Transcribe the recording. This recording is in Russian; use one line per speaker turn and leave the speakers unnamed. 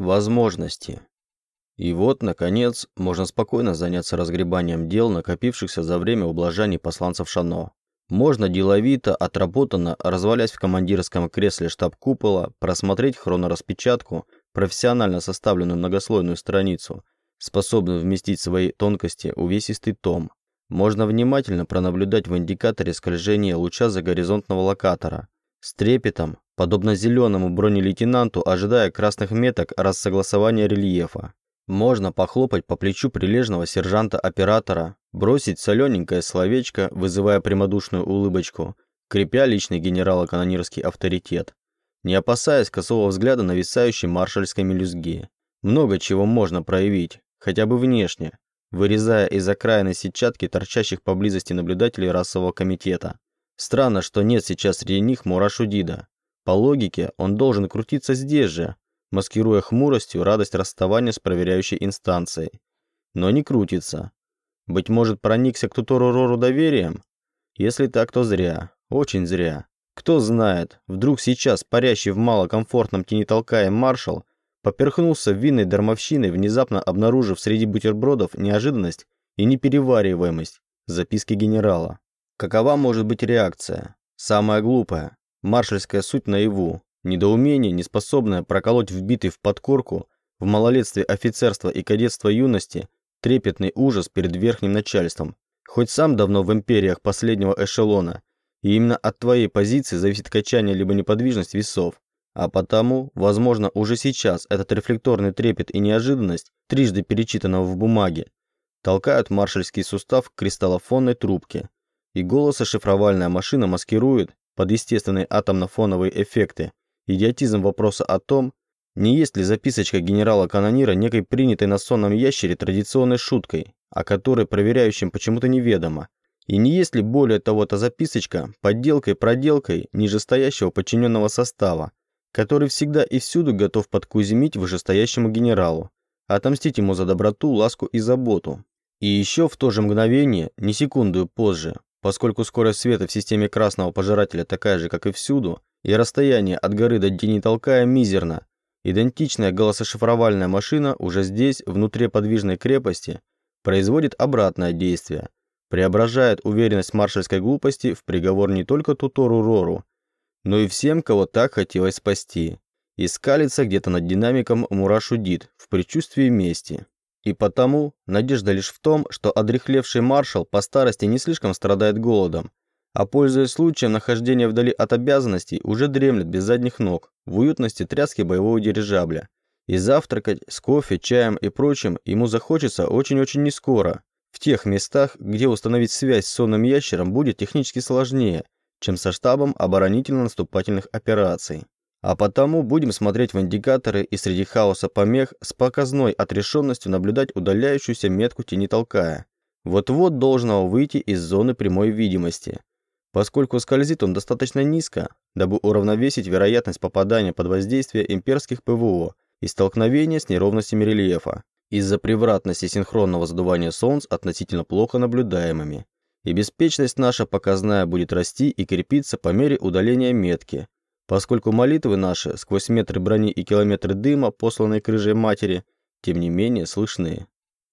Возможности. И вот, наконец, можно спокойно заняться разгребанием дел, накопившихся за время ублажаний посланцев Шано. Можно деловито, отработанно, развалясь в командирском кресле штаб-купола, просмотреть хронораспечатку, профессионально составленную многослойную страницу, способную вместить свои тонкости увесистый том. Можно внимательно пронаблюдать в индикаторе скольжение луча загоризонтного локатора. С трепетом, подобно зеленому бронелейтенанту, ожидая красных меток рассогласования рельефа. Можно похлопать по плечу прилежного сержанта-оператора, бросить солененькое словечко, вызывая прямодушную улыбочку, крепя личный генерала-канонирский авторитет, не опасаясь косого взгляда нависающей маршальской мелюзги. Много чего можно проявить, хотя бы внешне, вырезая из окраины сетчатки торчащих поблизости наблюдателей расового комитета. Странно, что нет сейчас среди них Мурашудида. По логике, он должен крутиться здесь же, маскируя хмуростью радость расставания с проверяющей инстанцией. Но не крутится. Быть может, проникся к Тутору Рору доверием? Если так, то зря. Очень зря. Кто знает, вдруг сейчас парящий в малокомфортном тени толкая маршал поперхнулся винной дармовщиной, внезапно обнаружив среди бутербродов неожиданность и неперевариваемость записки генерала. Какова может быть реакция? Самая глупая. Маршальская суть наяву. Недоумение, неспособное проколоть вбитый в подкорку в малолетстве офицерства и кадетства юности трепетный ужас перед верхним начальством. Хоть сам давно в империях последнего эшелона, и именно от твоей позиции зависит качание либо неподвижность весов. А потому, возможно, уже сейчас этот рефлекторный трепет и неожиданность, трижды перечитанного в бумаге, толкают маршальский сустав к кристаллофонной трубке, и голосошифровальная машина маскирует под естественные атомно-фоновые эффекты идиотизм вопроса о том, не есть ли записочка генерала-канонира некой принятой на сонном ящере традиционной шуткой, о которой проверяющим почему-то неведомо, и не есть ли более того эта записочка подделкой-проделкой нижестоящего подчиненного состава, который всегда и всюду готов подкуземить вышестоящему генералу, отомстить ему за доброту, ласку и заботу. И еще в то же мгновение, не секунду позже, поскольку скорость света в системе красного пожирателя такая же, как и всюду, и расстояние от горы до Денитолкая мизерно. Идентичная голосошифровальная машина уже здесь, внутри подвижной крепости, производит обратное действие, преображает уверенность маршальской глупости в приговор не только Тутору Рору, но и всем, кого так хотелось спасти. И скалится где-то над динамиком Мурашудит в предчувствии мести. И потому надежда лишь в том, что одрехлевший маршал по старости не слишком страдает голодом, а пользуясь случаем нахождения вдали от обязанностей, уже дремлет без задних ног в уютности тряски боевого дирижабля. И завтракать с кофе, чаем и прочим ему захочется очень-очень нескоро, в тех местах, где установить связь с сонным ящером будет технически сложнее, чем со штабом оборонительно-наступательных операций. А потому будем смотреть в индикаторы и среди хаоса помех с показной отрешенностью наблюдать удаляющуюся метку тени толкая. Вот-вот должного выйти из зоны прямой видимости поскольку скользит он достаточно низко, дабы уравновесить вероятность попадания под воздействие имперских ПВО и столкновения с неровностями рельефа из-за превратности синхронного задувания солнц относительно плохо наблюдаемыми. И беспечность наша показная будет расти и крепиться по мере удаления метки, поскольку молитвы наши сквозь метры брони и километры дыма, посланные крыжей матери, тем не менее слышны.